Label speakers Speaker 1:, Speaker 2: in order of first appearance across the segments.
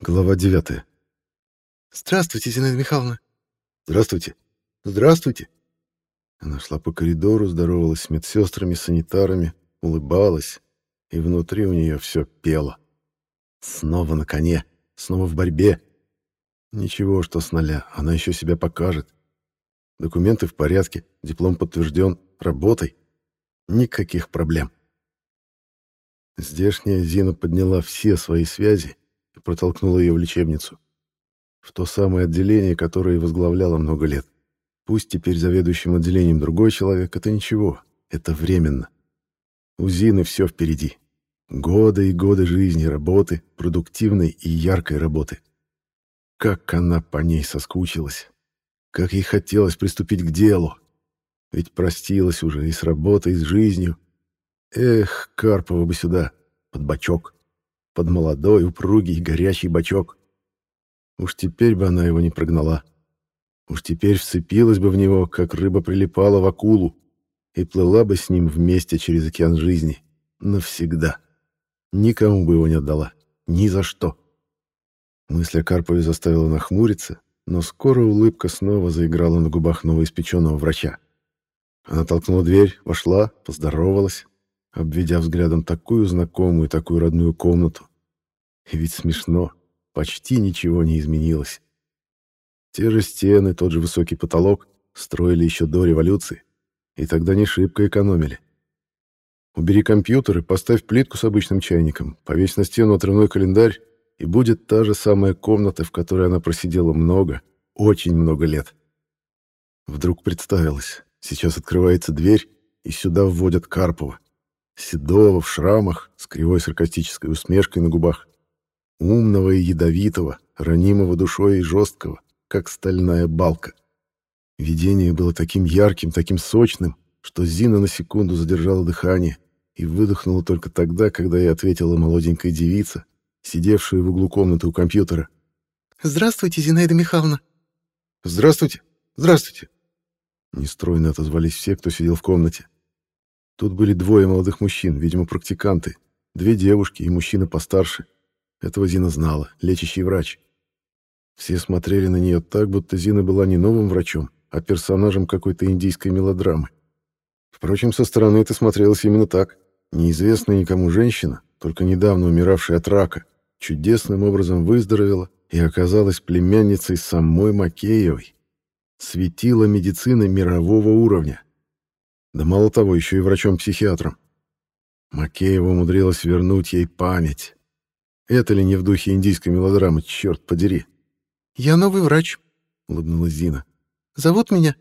Speaker 1: Глава 9.
Speaker 2: «Здравствуйте, Зинаида Михайловна!»
Speaker 1: «Здравствуйте! Здравствуйте!» Она шла по коридору, здоровалась с медсестрами, санитарами, улыбалась, и внутри у нее все пело. Снова на коне, снова в борьбе. Ничего, что с нуля, она еще себя покажет. Документы в порядке, диплом подтвержден, работай. Никаких проблем. Здешняя Зина подняла все свои связи протолкнула ее в лечебницу. В то самое отделение, которое возглавляла много лет. Пусть теперь заведующим отделением другой человек, это ничего, это временно. У Зины все впереди. Годы и годы жизни, работы, продуктивной и яркой работы. Как она по ней соскучилась. Как ей хотелось приступить к делу. Ведь простилась уже и с работой, и с жизнью. Эх, Карпова бы сюда, под бочок. Под молодой, упругий, горячий бочок. Уж теперь бы она его не прогнала. Уж теперь вцепилась бы в него, как рыба прилипала в акулу, и плыла бы с ним вместе через океан жизни. Навсегда. Никому бы его не отдала. Ни за что. Мысль о Карпове заставила нахмуриться, но скоро улыбка снова заиграла на губах новоиспеченного врача. Она толкнула дверь, вошла, поздоровалась, обведя взглядом такую знакомую такую родную комнату. И ведь смешно, почти ничего не изменилось. Те же стены, тот же высокий потолок строили еще до революции, и тогда не шибко экономили. Убери компьютер и поставь плитку с обычным чайником, повесь на стену отрывной календарь, и будет та же самая комната, в которой она просидела много, очень много лет. Вдруг представилось, сейчас открывается дверь, и сюда вводят Карпова. Седого, в шрамах, с кривой саркастической усмешкой на губах. Умного и ядовитого, ранимого душой и жесткого, как стальная балка. Видение было таким ярким, таким сочным, что Зина на секунду задержала дыхание и выдохнула только тогда, когда ей ответила молоденькая девица, сидевшая в углу комнаты у компьютера.
Speaker 2: «Здравствуйте, Зинаида Михайловна!»
Speaker 1: «Здравствуйте! Здравствуйте!» Нестройно отозвались все, кто сидел в комнате. Тут были двое молодых мужчин, видимо, практиканты, две девушки и мужчина постарше. Этого Зина знала, лечащий врач. Все смотрели на нее так, будто Зина была не новым врачом, а персонажем какой-то индийской мелодрамы. Впрочем, со стороны это смотрелось именно так. Неизвестная никому женщина, только недавно умиравшая от рака, чудесным образом выздоровела и оказалась племянницей самой Макеевой. Светила медицины мирового уровня. Да мало того, еще и врачом-психиатром. Макеева умудрилась вернуть ей память. Это ли не в духе индийской мелодрамы, черт подери?
Speaker 2: «Я новый врач», — улыбнулась Зина. «Зовут меня?»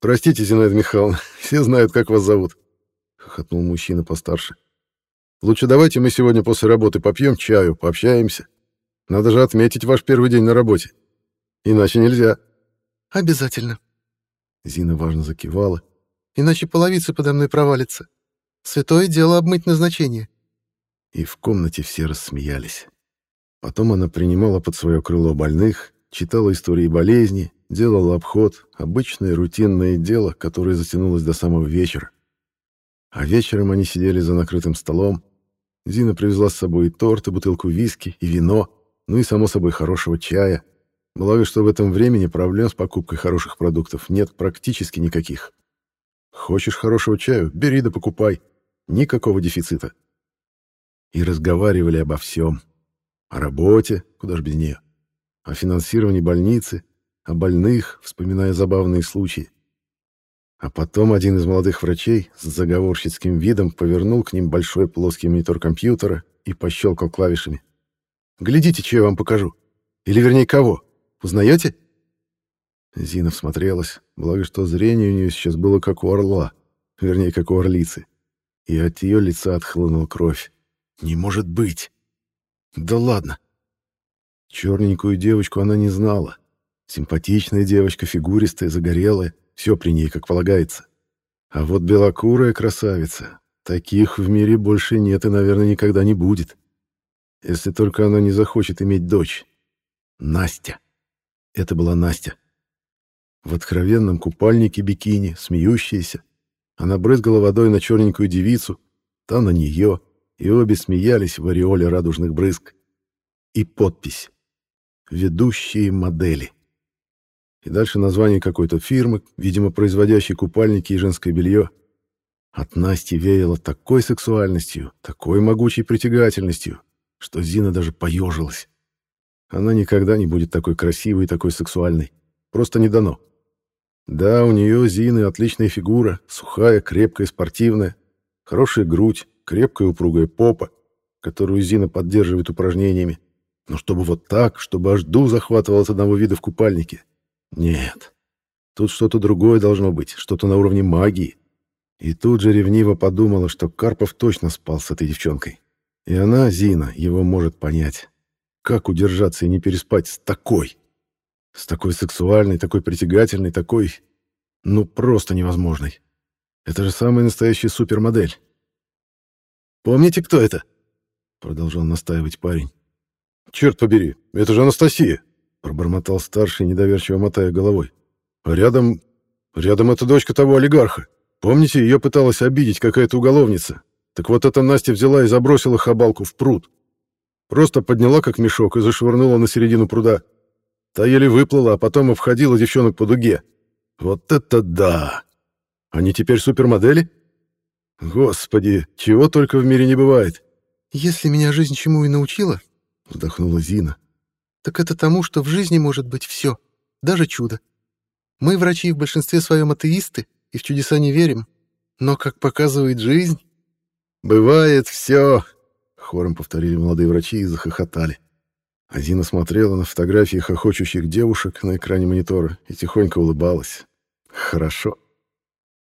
Speaker 1: «Простите, Зинаида Михайловна, все знают, как вас зовут», — хохотнул мужчина постарше. «Лучше давайте мы сегодня после работы попьем чаю, пообщаемся. Надо же отметить ваш первый день на работе. Иначе нельзя».
Speaker 2: «Обязательно».
Speaker 1: Зина важно закивала.
Speaker 2: «Иначе половица подо мной провалится. Святое дело обмыть назначение».
Speaker 1: И в комнате все рассмеялись. Потом она принимала под свое крыло больных, читала истории болезни, делала обход, обычное рутинное дело, которое затянулось до самого вечера. А вечером они сидели за накрытым столом. Зина привезла с собой и торт, и бутылку виски, и вино, ну и, само собой, хорошего чая. Благо, что в этом времени проблем с покупкой хороших продуктов нет практически никаких. Хочешь хорошего чаю? Бери да покупай. Никакого дефицита. И разговаривали обо всем. О работе, куда ж без нее. О финансировании больницы, о больных, вспоминая забавные случаи. А потом один из молодых врачей с заговорщицким видом повернул к ним большой плоский монитор компьютера и пощелкал клавишами. «Глядите, что я вам покажу. Или, вернее, кого. Узнаете?» Зина всмотрелась, благо что зрение у нее сейчас было как у орла, вернее, как у орлицы. И от ее лица отхлынула кровь. «Не может быть!» «Да ладно!» Черненькую девочку она не знала. Симпатичная девочка, фигуристая, загорелая, все при ней, как полагается. А вот белокурая красавица, таких в мире больше нет и, наверное, никогда не будет. Если только она не захочет иметь дочь. Настя. Это была Настя. В откровенном купальнике бикини, смеющаяся. Она брызгала водой на черненькую девицу, та на нее, и обе смеялись в ореоле радужных брызг. И подпись ведущие модели. И дальше название какой-то фирмы, видимо, производящей купальники и женское белье. От Насти веяло такой сексуальностью, такой могучей притягательностью, что Зина даже поежилась. Она никогда не будет такой красивой и такой сексуальной. Просто не дано. Да, у нее, Зины, отличная фигура, сухая, крепкая, спортивная, хорошая грудь, крепкая упругая попа, которую Зина поддерживает упражнениями. Но чтобы вот так, чтобы аж дух захватывал от одного вида в купальнике. Нет. Тут что-то другое должно быть, что-то на уровне магии. И тут же ревниво подумала, что Карпов точно спал с этой девчонкой. И она, Зина, его может понять. Как удержаться и не переспать с такой? С такой сексуальной, такой притягательной, такой... Ну, просто невозможной. Это же самая настоящая супермодель. «Помните, кто это?» Продолжал настаивать парень. «Черт побери, это же Анастасия!» Пробормотал старший, недоверчиво мотая головой. «А рядом... рядом эта дочка того олигарха. Помните, ее пыталась обидеть какая-то уголовница? Так вот эта Настя взяла и забросила хабалку в пруд. Просто подняла как мешок и зашвырнула на середину пруда. Та еле выплыла, а потом обходила девчонок по дуге. Вот это да! Они теперь супермодели? Господи, чего только в мире не бывает.
Speaker 2: Если меня жизнь чему и научила, вздохнула Зина, так это тому, что в жизни может быть все, даже чудо. Мы, врачи, в большинстве своем атеисты и в чудеса не верим, но, как показывает жизнь...
Speaker 1: «Бывает все!» Хором повторили молодые врачи и захохотали. Азина смотрела на фотографии хохочущих девушек на экране монитора и тихонько улыбалась. Хорошо.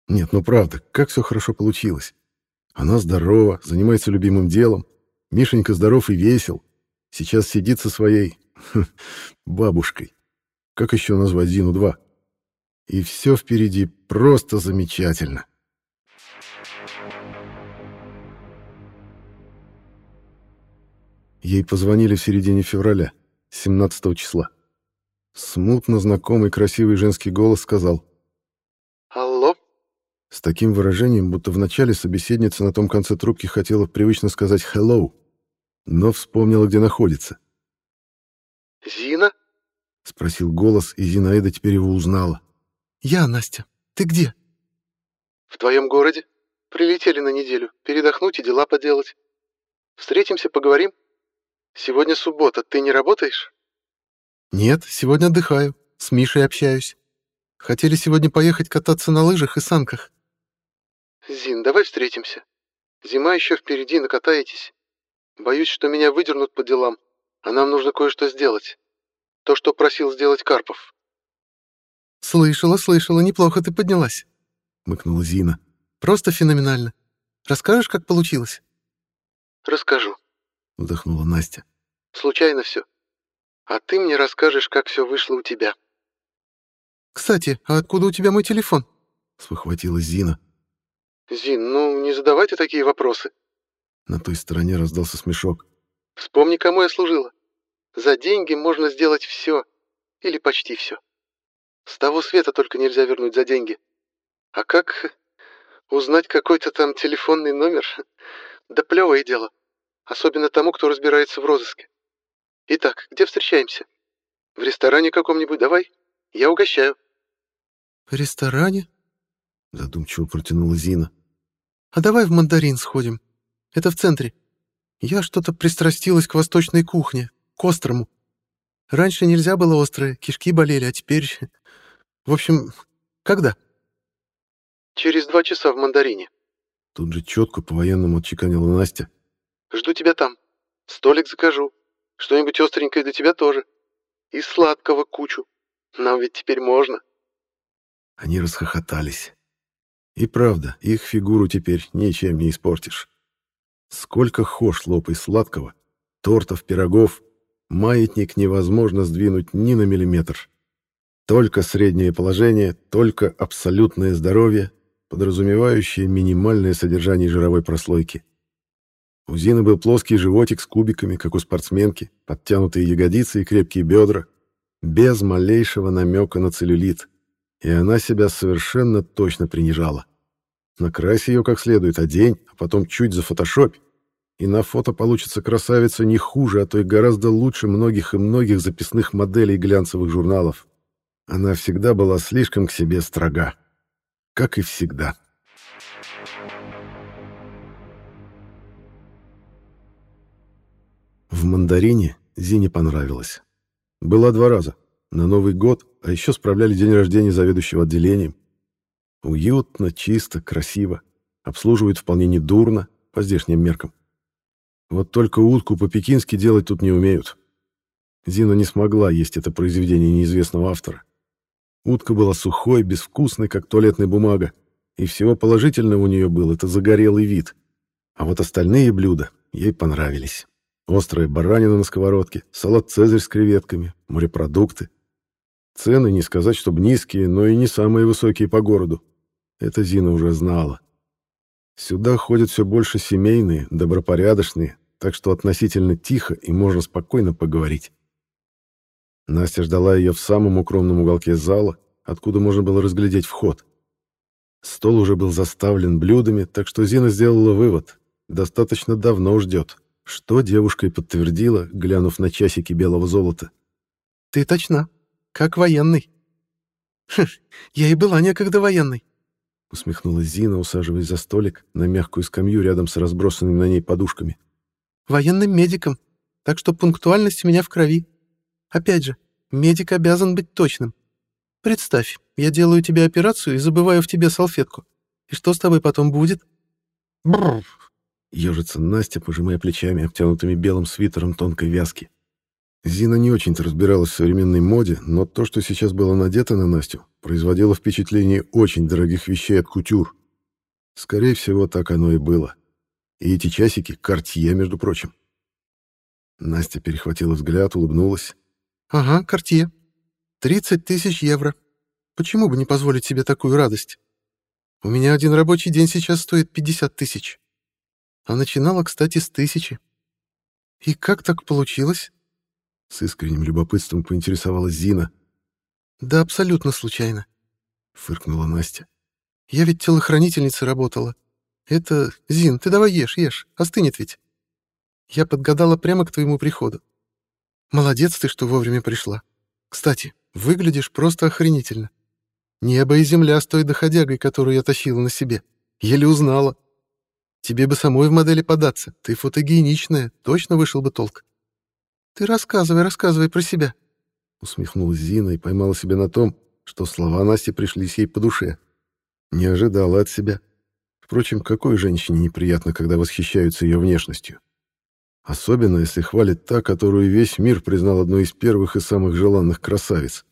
Speaker 1: Нет, ну правда, как все хорошо получилось. Она здорова, занимается любимым делом. Мишенька здоров и весел. Сейчас сидит со своей... бабушкой. Как еще назвать Зину-2? И все впереди просто замечательно. Ей позвонили в середине февраля, 17 числа. Смутно знакомый красивый женский голос сказал
Speaker 2: «Алло?»
Speaker 1: С таким выражением, будто вначале собеседница на том конце трубки хотела привычно сказать «hello», но вспомнила, где находится.
Speaker 2: «Зина?»
Speaker 1: — спросил голос, и Зинаида теперь его узнала.
Speaker 2: «Я, Настя. Ты где?» «В твоем городе. Прилетели на неделю. Передохнуть и дела поделать. Встретимся, поговорим?» Сегодня суббота, ты не работаешь? Нет, сегодня отдыхаю. С Мишей общаюсь. Хотели сегодня поехать кататься на лыжах и санках. Зин, давай встретимся. Зима еще впереди, накатаетесь. Боюсь, что меня выдернут по делам, а нам нужно кое-что сделать. То, что просил сделать Карпов. Слышала, слышала, неплохо ты поднялась. Мыкнула Зина. Просто феноменально. Расскажешь, как получилось? Расскажу вздохнула Настя. Случайно все. А ты мне расскажешь, как все вышло у тебя. Кстати, а откуда у тебя мой телефон? спохватилась Зина. Зин, ну не задавайте такие вопросы.
Speaker 1: На той стороне раздался смешок.
Speaker 2: Вспомни, кому я служила. За деньги можно сделать все. Или почти все. С того света только нельзя вернуть за деньги. А как узнать какой-то там телефонный номер? Да плевое дело. Особенно тому, кто разбирается в розыске. Итак, где встречаемся? В ресторане каком-нибудь, давай. Я угощаю. В ресторане? Задумчиво протянула Зина. А давай в мандарин сходим. Это в центре. Я что-то пристрастилась к восточной кухне, к острому. Раньше нельзя было острое, кишки болели, а теперь... В общем, когда? Через два часа в мандарине.
Speaker 1: Тут же четко по-военному отчеканила Настя.
Speaker 2: Жду тебя там. Столик закажу. Что-нибудь остренькое для тебя тоже. И сладкого кучу. Нам ведь теперь можно.
Speaker 1: Они расхохотались. И правда, их фигуру теперь ничем не испортишь. Сколько хошь лопай сладкого, тортов, пирогов, маятник невозможно сдвинуть ни на миллиметр. Только среднее положение, только абсолютное здоровье, подразумевающее минимальное содержание жировой прослойки. У Зины был плоский животик с кубиками, как у спортсменки, подтянутые ягодицы и крепкие бедра, без малейшего намека на целлюлит. И она себя совершенно точно принижала. Накрась ее как следует, одень, а потом чуть за фотошоп, и на фото получится красавица не хуже, а то и гораздо лучше многих и многих записных моделей глянцевых журналов. Она всегда была слишком к себе строга. Как и всегда. В мандарине Зине понравилось. Была два раза. На Новый год, а еще справляли день рождения заведующего отделением. Уютно, чисто, красиво. Обслуживают вполне недурно, по здешним меркам. Вот только утку по-пекински делать тут не умеют. Зина не смогла есть это произведение неизвестного автора. Утка была сухой, безвкусной, как туалетная бумага, и всего положительного у нее был это загорелый вид. А вот остальные блюда ей понравились. Острая баранина на сковородке, салат «Цезарь» с креветками, морепродукты. Цены, не сказать, чтобы низкие, но и не самые высокие по городу. Это Зина уже знала. Сюда ходят все больше семейные, добропорядочные, так что относительно тихо и можно спокойно поговорить. Настя ждала ее в самом укромном уголке зала, откуда можно было разглядеть вход. Стол уже был заставлен блюдами, так что Зина сделала вывод. Достаточно давно ждет, что девушка и подтвердила, глянув на часики белого золота.
Speaker 2: «Ты точна, как военный». «Хм, я и была некогда военной», —
Speaker 1: усмехнулась Зина, усаживаясь за столик на мягкую скамью рядом с разбросанными на ней подушками.
Speaker 2: «Военным медиком, так что пунктуальность у меня в крови. Опять же, медик обязан быть точным. Представь, я делаю тебе операцию и забываю в тебе салфетку. И что с тобой потом будет?
Speaker 1: Бррр. Ежится Настя, пожимая плечами, обтянутыми белым свитером тонкой вязки. Зина не очень-то разбиралась в современной моде, но то, что сейчас было надето на Настю, производило впечатление очень дорогих вещей от кутюр. Скорее всего, так оно и было. И эти часики — Картье, между прочим. Настя перехватила взгляд, улыбнулась.
Speaker 2: «Ага, Картье. 30 тысяч евро. Почему бы не позволить себе такую радость? У меня один рабочий день сейчас стоит 50 тысяч. А начинала, кстати, с тысячи. И как так получилось?»
Speaker 1: С искренним любопытством поинтересовалась Зина.
Speaker 2: «Да абсолютно случайно», — фыркнула Настя. «Я ведь телохранительницей работала. Это... Зин, ты давай ешь, ешь, остынет ведь. Я подгадала прямо к твоему приходу. Молодец ты, что вовремя пришла. Кстати, выглядишь просто охренительно. Небо и земля с той доходягой, которую я тащила на себе. Еле узнала. Тебе бы самой в модели податься. Ты фотогеничная, точно вышел бы толк. Ты рассказывай, рассказывай про себя.
Speaker 1: Усмехнулась Зина и поймала себя на том, что слова Насти пришлись ей по душе. Не ожидала от себя. Впрочем, какой женщине неприятно, когда восхищаются ее внешностью? Особенно, если хвалит та, которую весь мир признал одной из первых и самых желанных красавиц.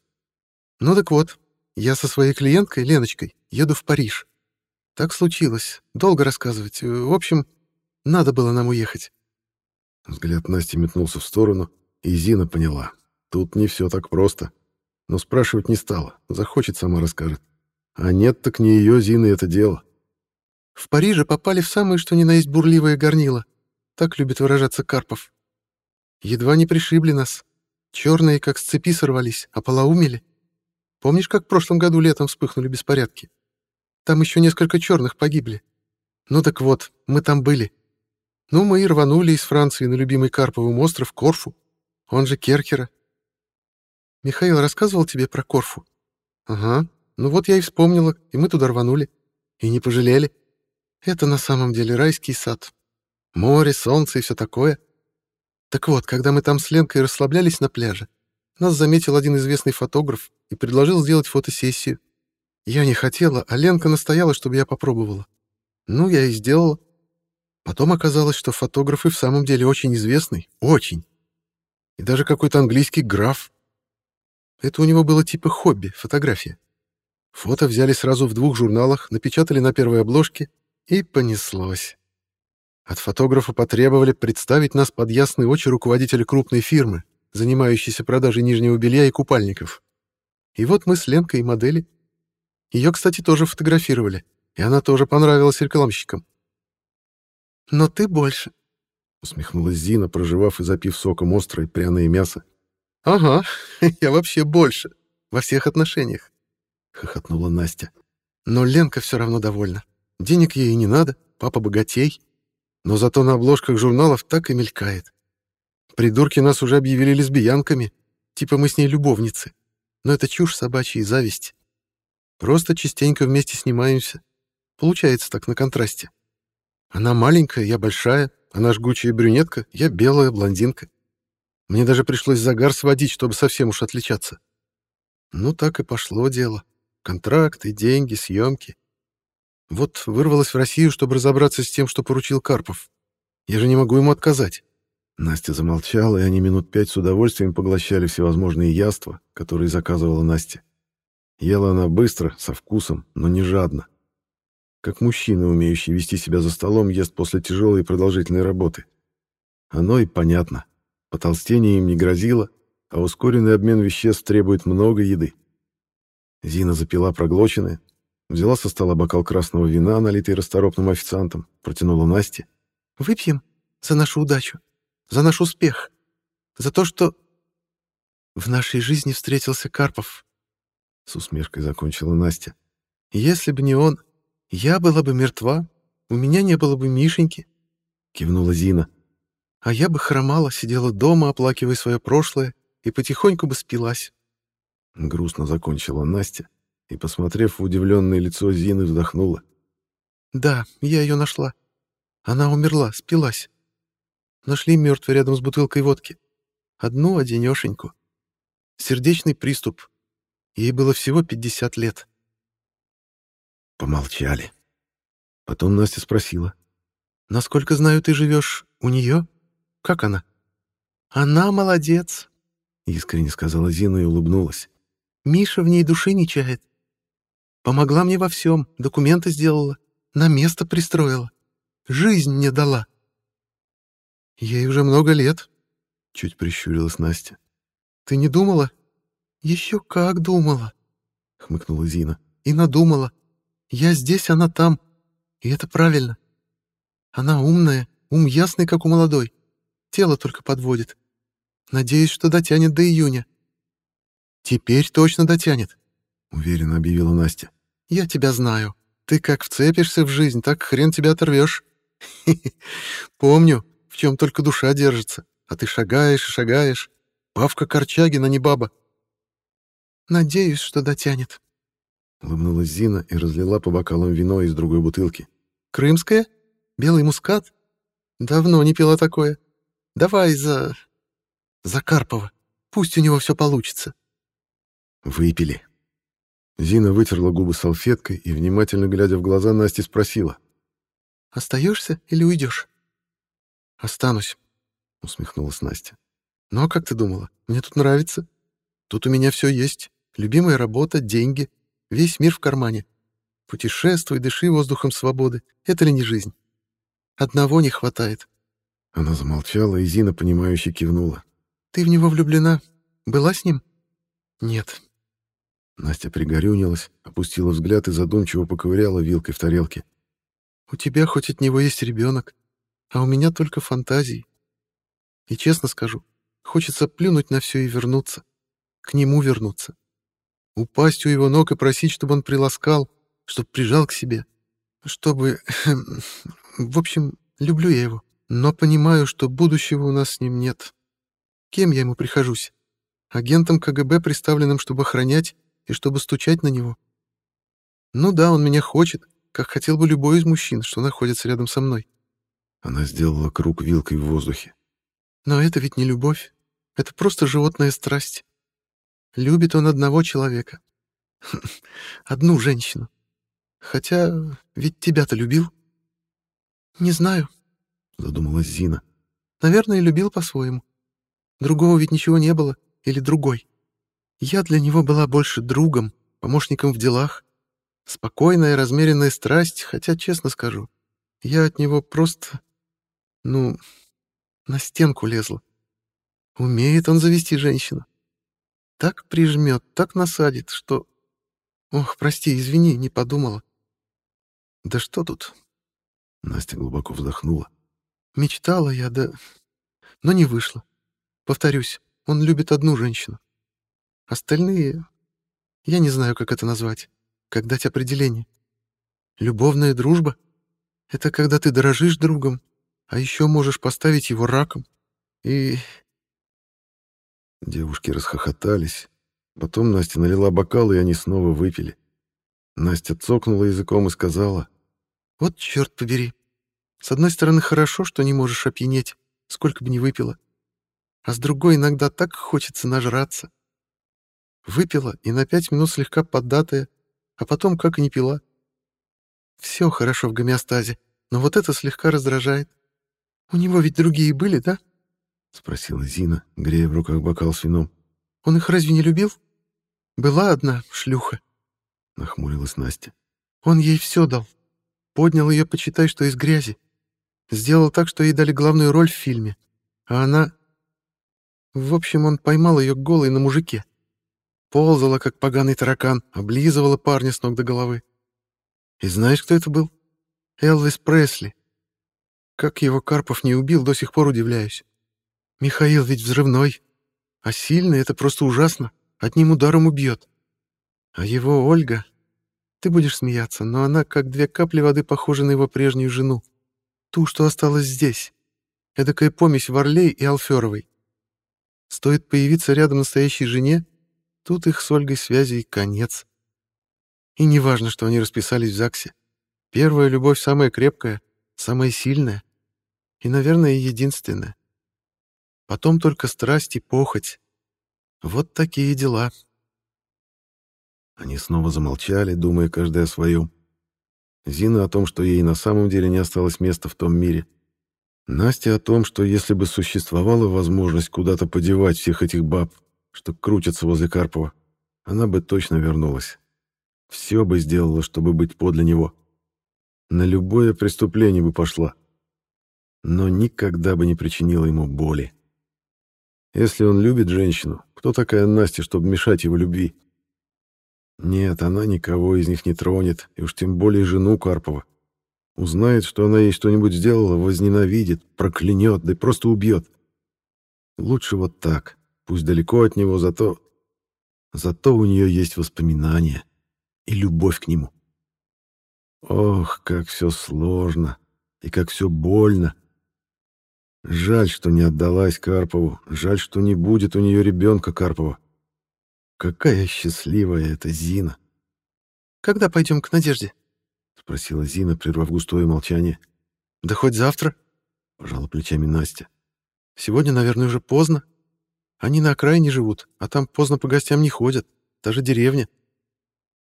Speaker 2: «Ну так вот, я со своей клиенткой, Леночкой, еду в Париж. Так случилось. Долго рассказывать. В общем, надо было нам уехать».
Speaker 1: Взгляд Насти метнулся в сторону, и Зина поняла. Тут не все так просто. Но спрашивать не стала. Захочет, сама расскажет. А нет, так не ее, Зины, это дело.
Speaker 2: В Париже попали в самое что ни на есть бурливое горнило. Так любит выражаться Карпов. Едва не пришибли нас. Черные, как с цепи сорвались, ополоумели. Помнишь, как в прошлом году летом вспыхнули беспорядки? Там еще несколько черных погибли. Ну так вот, мы там были. Ну, мы и рванули из Франции на любимый Карповым остров Корфу, он же Керкера. Михаил рассказывал тебе про Корфу? Ага, ну вот я и вспомнила, и мы туда рванули. И не пожалели. Это на самом деле райский сад. Море, солнце и все такое. Так вот, когда мы там с Ленкой расслаблялись на пляже, нас заметил один известный фотограф и предложил сделать фотосессию. Я не хотела, а Ленка настояла, чтобы я попробовала. Ну, я и сделала. Потом оказалось, что фотограф и в самом деле очень известный. Очень. И даже какой-то английский граф. Это у него было типа хобби — фотография. Фото взяли сразу в двух журналах, напечатали на первой обложке, и понеслось. От фотографа потребовали представить нас под ясные очи руководителя крупной фирмы, занимающейся продажей нижнего белья и купальников. И вот мы с Ленкой и модели. Ее, кстати, тоже фотографировали, и она тоже понравилась рекламщикам. «Но ты больше», — усмехнулась Зина, проживав и запив соком острое пряное мясо. «Ага, я вообще больше, во всех отношениях», — хохотнула Настя. «Но Ленка все равно довольна. Денег ей не надо, папа богатей. Но зато на обложках журналов так и мелькает. Придурки нас уже объявили лесбиянками, типа мы с ней любовницы. Но это чушь собачья и зависть. Просто частенько вместе снимаемся. Получается так на контрасте. Она маленькая, я большая, она жгучая брюнетка, я белая блондинка. Мне даже пришлось загар сводить, чтобы совсем уж отличаться. Ну, так и пошло дело. Контракты, деньги, съемки. Вот вырвалась в Россию, чтобы разобраться с тем, что поручил Карпов. Я же не могу ему отказать.
Speaker 1: Настя замолчала, и они минут пять с удовольствием поглощали всевозможные яства, которые заказывала Настя. Ела она быстро, со вкусом, но не жадно. Как мужчина, умеющий вести себя за столом, ест после тяжелой и продолжительной работы. Оно и понятно. Потолстение им не грозило, а ускоренный обмен веществ требует много еды. Зина запила проглоченное, взяла со стола бокал красного вина, налитый расторопным официантом, протянула Насте.
Speaker 2: «Выпьем за нашу удачу, за наш успех, за то, что в нашей жизни встретился Карпов», — с усмешкой закончила Настя. «Если бы не он, я была бы мертва, у меня не было бы Мишеньки», — кивнула Зина. «А я бы хромала, сидела дома, оплакивая свое прошлое, и потихоньку бы спилась».
Speaker 1: Грустно закончила Настя и, посмотрев в удивленное лицо Зины, вздохнула.
Speaker 2: «Да, я ее нашла. Она умерла, спилась. Нашли мертвой рядом с бутылкой водки. Одну одинешеньку. Сердечный приступ. Ей было всего 50 лет.
Speaker 1: Помолчали. Потом Настя спросила.
Speaker 2: «Насколько знаю, ты живешь у нее? Как она?» «Она молодец», — искренне сказала Зина и улыбнулась. «Миша в ней души не чает. Помогла мне во всем, документы сделала, на место пристроила. Жизнь мне дала». «Ей уже много лет», — чуть прищурилась Настя. «Ты не думала?» «Еще как думала», — хмыкнула Зина. «И надумала. Я здесь, она там. И это правильно. Она умная, ум ясный, как у молодой. Тело только подводит. Надеюсь, что дотянет до июня». «Теперь точно дотянет», — уверенно объявила Настя. «Я тебя знаю. Ты как вцепишься в жизнь, так хрен тебя оторвешь. Помню, в чем только душа держится, а ты шагаешь и шагаешь. Павка Корчагина, не баба. Надеюсь, что дотянет. Улыбнулась Зина и разлила по бокалам вино из другой бутылки. «Крымское? Белый мускат? Давно не пила такое. Давай за... за Карпова. Пусть у него все получится».
Speaker 1: Выпили. Зина вытерла губы салфеткой и, внимательно глядя в глаза, Насте спросила.
Speaker 2: «Остаешься или уйдешь?» «Останусь», — усмехнулась Настя. «Ну а как ты думала? Мне тут нравится. Тут у меня все есть. Любимая работа, деньги, весь мир в кармане. Путешествуй, дыши воздухом свободы. Это ли не жизнь? Одного не хватает».
Speaker 1: Она замолчала, и Зина, понимающе кивнула.
Speaker 2: «Ты в него влюблена? Была с ним?» «Нет».
Speaker 1: Настя пригорюнилась, опустила взгляд и задумчиво поковыряла вилкой в тарелке.
Speaker 2: «У тебя хоть от него есть ребенок, а у меня только фантазии. И честно скажу, хочется плюнуть на все и вернуться. К нему вернуться. Упасть у его ног и просить, чтобы он приласкал, чтобы прижал к себе. Чтобы... В общем, люблю я его, но понимаю, что будущего у нас с ним нет. Кем я ему прихожусь? Агентом КГБ, представленным, чтобы охранять и чтобы стучать на него? Ну да, он меня хочет, как хотел бы любой из мужчин, что находится рядом со мной.
Speaker 1: Она сделала круг вилкой в воздухе.
Speaker 2: Но это ведь не любовь. Это просто животная страсть. Любит он одного человека. Одну женщину. Хотя ведь тебя-то любил. Не знаю, задумалась Зина. Наверное, любил по-своему. Другого ведь ничего не было. Или другой. Я для него была больше другом, помощником в делах. Спокойная, размеренная страсть, хотя, честно скажу, я от него просто ну, на стенку лезла. Умеет он завести женщину. Так прижмет, так насадит, что... Ох, прости, извини, не подумала. Да что тут?
Speaker 1: Настя глубоко вздохнула.
Speaker 2: Мечтала я, да... Но не вышло. Повторюсь, он любит одну женщину. Остальные... Я не знаю, как это назвать. Как дать определение. Любовная дружба — это когда ты дорожишь другом, А еще можешь поставить его раком. И...»
Speaker 1: Девушки расхохотались. Потом Настя налила бокал, и они снова выпили. Настя цокнула языком и сказала.
Speaker 2: «Вот черт побери. С одной стороны, хорошо, что не можешь опьянеть, сколько бы ни выпила. А с другой, иногда так хочется нажраться. Выпила и на пять минут слегка поддатая, а потом как и не пила. Все хорошо в гомеостазе, но вот это слегка раздражает. У него ведь другие были, да?
Speaker 1: — спросила Зина, грея в руках бокал с вином.
Speaker 2: «Он их разве не любил? Была одна шлюха», —
Speaker 1: нахмурилась Настя.
Speaker 2: «Он ей все дал. Поднял ее, почитай, что из грязи. Сделал так, что ей дали главную роль в фильме. А она... В общем, он поймал ее голой на мужике. Ползала, как поганый таракан, облизывала парня с ног до головы. И знаешь, кто это был? Элвис Пресли. Как его Карпов не убил, до сих пор удивляюсь. Михаил ведь взрывной. А сильный — это просто ужасно. Одним ударом убьет. А его Ольга... Ты будешь смеяться, но она, как две капли воды, похожа на его прежнюю жену. Ту, что осталась здесь. Эдакая помесь Варлей и Алферовой. Стоит появиться рядом настоящей жене, тут их с Ольгой связи и конец. И не важно, что они расписались в ЗАГСе. Первая любовь самая крепкая, самая сильная и, наверное, единственная. Потом только страсть и похоть. Вот такие дела.
Speaker 1: Они снова замолчали, думая каждый о своем. Зина о том, что ей на самом деле не осталось места в том мире. Настя о том, что если бы существовала возможность куда-то подевать всех этих баб, что крутятся возле Карпова, она бы точно вернулась. Все бы сделала, чтобы быть подле него. На любое преступление бы пошла. Но никогда бы не причинила ему боли. Если он любит женщину, кто такая Настя, чтобы мешать его любви? Нет, она никого из них не тронет, и уж тем более жену Карпова. Узнает, что она ей что-нибудь сделала, возненавидит, проклянет, да и просто убьет. Лучше вот так, пусть далеко от него, зато... Зато у нее есть воспоминания и любовь к нему. Ох, как все сложно и как все больно. Жаль, что не отдалась Карпову. Жаль, что не будет у нее ребенка Карпова. Какая счастливая эта Зина.
Speaker 2: «Когда пойдем к Надежде?»
Speaker 1: — спросила Зина, прервав густое молчание.
Speaker 2: «Да хоть завтра», — пожала плечами Настя. «Сегодня, наверное, уже поздно. Они на окраине живут, а там поздно по гостям не ходят, даже деревня.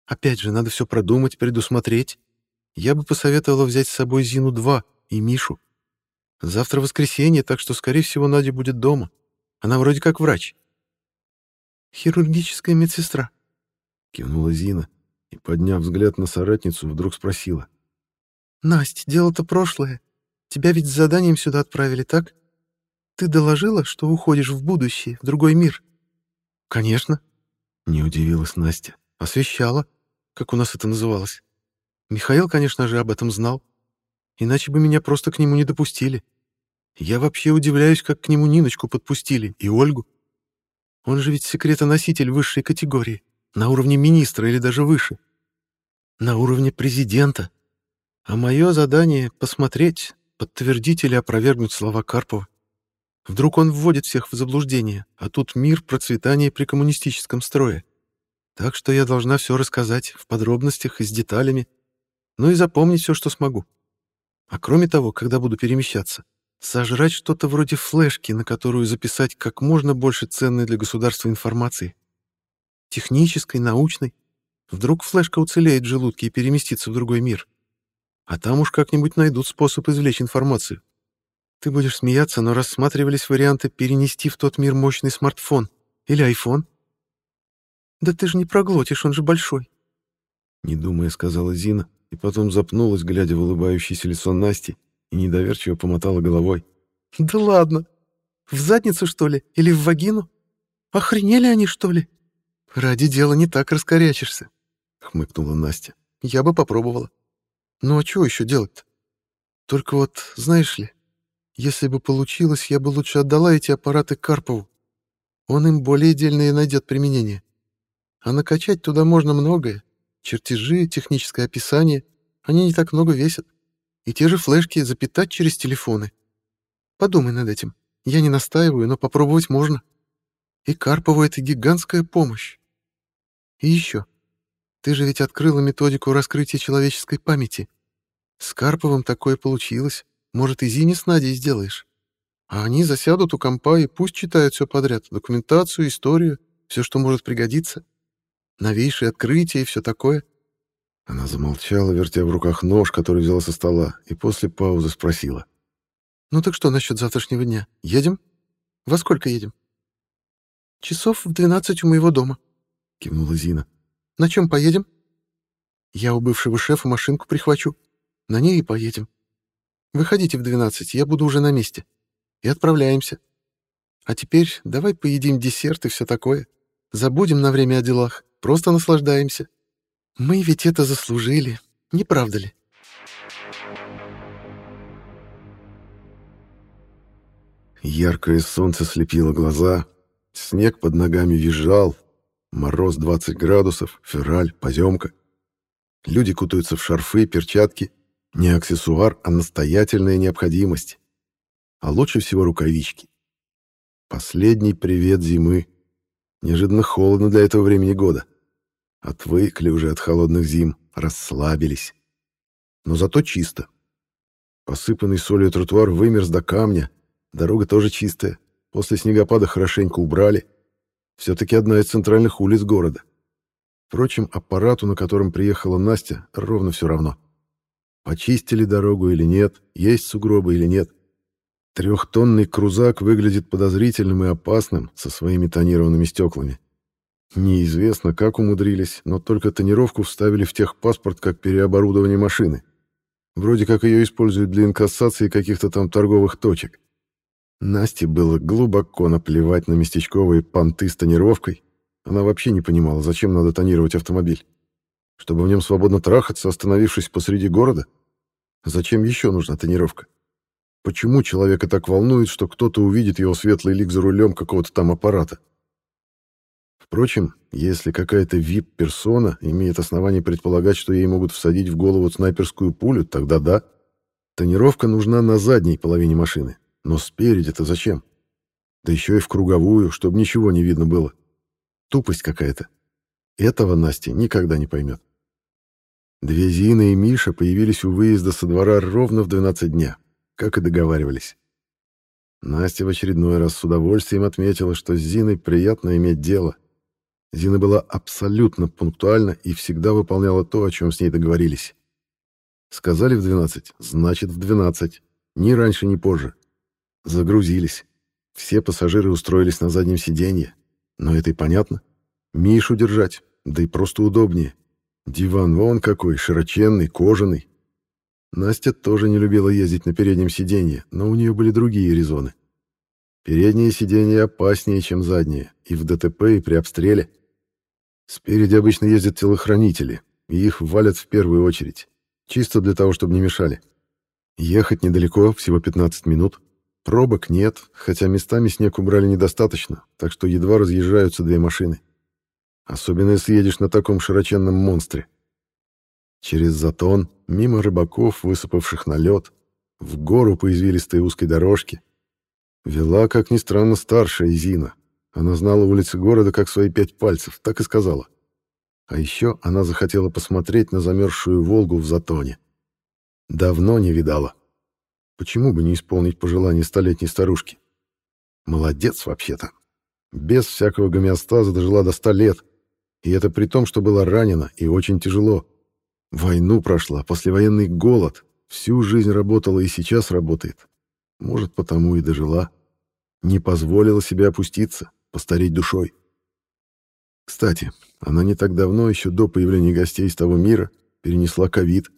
Speaker 2: Опять же, надо все продумать, предусмотреть. Я бы посоветовала взять с собой Зину-2 и Мишу. Завтра воскресенье, так что, скорее всего, Надя будет дома. Она вроде как врач. Хирургическая медсестра.
Speaker 1: Кивнула Зина и, подняв взгляд на соратницу, вдруг спросила.
Speaker 2: «Насть, дело-то прошлое. Тебя ведь с заданием сюда отправили, так? Ты доложила, что уходишь в будущее, в другой мир?» «Конечно», — не удивилась Настя. «Освещала, как у нас это называлось. Михаил, конечно же, об этом знал. Иначе бы меня просто к нему не допустили. Я вообще удивляюсь, как к нему Ниночку подпустили, и Ольгу. Он же ведь секретоноситель высшей категории, на уровне министра или даже выше. На уровне президента. А мое задание — посмотреть, подтвердить или опровергнуть слова Карпова. Вдруг он вводит всех в заблуждение, а тут мир процветания при коммунистическом строе. Так что я должна все рассказать в подробностях и с деталями, ну и запомнить все, что смогу. А кроме того, когда буду перемещаться, сожрать что-то вроде флешки, на которую записать как можно больше ценной для государства информации. Технической, научной. Вдруг флешка уцелеет в желудке и переместится в другой мир. А там уж как-нибудь найдут способ извлечь информацию. Ты будешь смеяться, но рассматривались варианты перенести в тот мир мощный смартфон или айфон. Да ты же не проглотишь, он же большой.
Speaker 1: Не думая, сказала Зина, и потом запнулась, глядя в улыбающееся лицо Насти, и недоверчиво помотала головой.
Speaker 2: «Да ладно! В задницу, что ли? Или в вагину? Охренели они, что ли? Ради дела не так раскорячишься!» — хмыкнула Настя. «Я бы попробовала. Ну а что еще делать-то? Только вот, знаешь ли, если бы получилось, я бы лучше отдала эти аппараты Карпову. Он им более дельное найдет применение. А накачать туда можно многое. Чертежи, техническое описание. Они не так много весят. И те же флешки запитать через телефоны. Подумай над этим. Я не настаиваю, но попробовать можно. И Карпову это гигантская помощь. И еще. Ты же ведь открыла методику раскрытия человеческой памяти. С Карповым такое получилось. Может, и Зине с Надей сделаешь. А они засядут у компа и пусть читают все подряд. Документацию, историю, все, что может пригодиться. Новейшие открытия и все такое.
Speaker 1: Она замолчала, вертя в руках нож, который взяла со стола, и после паузы спросила.
Speaker 2: «Ну так что насчет завтрашнего дня? Едем? Во сколько едем?» «Часов в двенадцать у моего дома», — кивнула Зина. «На чем поедем?» «Я у бывшего шефа машинку прихвачу. На ней и поедем. Выходите в двенадцать, я буду уже на месте. И отправляемся. А теперь давай поедим десерт и все такое. Забудем на время о делах, просто наслаждаемся. Мы ведь это заслужили, не правда ли?»
Speaker 1: Яркое солнце слепило глаза, снег под ногами визжал, мороз 20 градусов, февраль, поземка. Люди кутаются в шарфы, перчатки. Не аксессуар, а настоятельная необходимость. А лучше всего рукавички. Последний привет зимы. Неожиданно холодно для этого времени года. Отвыкли уже от холодных зим, расслабились. Но зато чисто. Посыпанный солью тротуар вымерз до камня, Дорога тоже чистая. После снегопада хорошенько убрали. Все-таки одна из центральных улиц города. Впрочем, аппарату, на котором приехала Настя, ровно все равно. Почистили дорогу или нет, есть сугробы или нет. Трехтонный крузак выглядит подозрительным и опасным со своими тонированными стеклами. Неизвестно, как умудрились, но только тонировку вставили в техпаспорт как переоборудование машины. Вроде как ее используют для инкассации каких-то там торговых точек. Насте было глубоко наплевать на местечковые понты с тонировкой. Она вообще не понимала, зачем надо тонировать автомобиль. Чтобы в нем свободно трахаться, остановившись посреди города? Зачем еще нужна тонировка? Почему человека так волнует, что кто-то увидит его светлый лик за рулем какого-то там аппарата? Впрочем, если какая-то VIP-персона имеет основание предполагать, что ей могут всадить в голову снайперскую пулю, тогда да. Тонировка нужна на задней половине машины, но спереди-то зачем? Да еще и в круговую, чтобы ничего не видно было. Тупость какая-то. Этого Настя никогда не поймет. Две Зина и Миша появились у выезда со двора ровно в 12 дня, как и договаривались. Настя в очередной раз с удовольствием отметила, что с Зиной приятно иметь дело. Зина была абсолютно пунктуальна и всегда выполняла то, о чем с ней договорились. Сказали в 12, значит в 12. Ни раньше, ни позже. Загрузились. Все пассажиры устроились на заднем сиденье. Но это и понятно. Мишу держать, да и просто удобнее. Диван вон какой, широченный, кожаный. Настя тоже не любила ездить на переднем сиденье, но у нее были другие резоны. Переднее сиденье опаснее, чем заднее, и в ДТП, и при обстреле. Спереди обычно ездят телохранители, и их валят в первую очередь, чисто для того, чтобы не мешали. Ехать недалеко, всего 15 минут. Пробок нет, хотя местами снег убрали недостаточно, так что едва разъезжаются две машины. Особенно если едешь на таком широченном монстре. Через затон, мимо рыбаков, высыпавших на лед, в гору по извилистой узкой дорожке. Вела, как ни странно, старшая Зина. Она знала улицы города как свои пять пальцев, так и сказала. А еще она захотела посмотреть на замерзшую Волгу в затоне. Давно не видала. Почему бы не исполнить пожелание столетней старушки? Молодец вообще-то. Без всякого гомеостаза дожила до ста лет. И это при том, что была ранена и очень тяжело. Войну прошла, послевоенный голод. Всю жизнь работала и сейчас работает. Может, потому и дожила. Не позволила себе опуститься, постареть душой. Кстати, она не так давно, еще до появления гостей из того мира, перенесла ковид.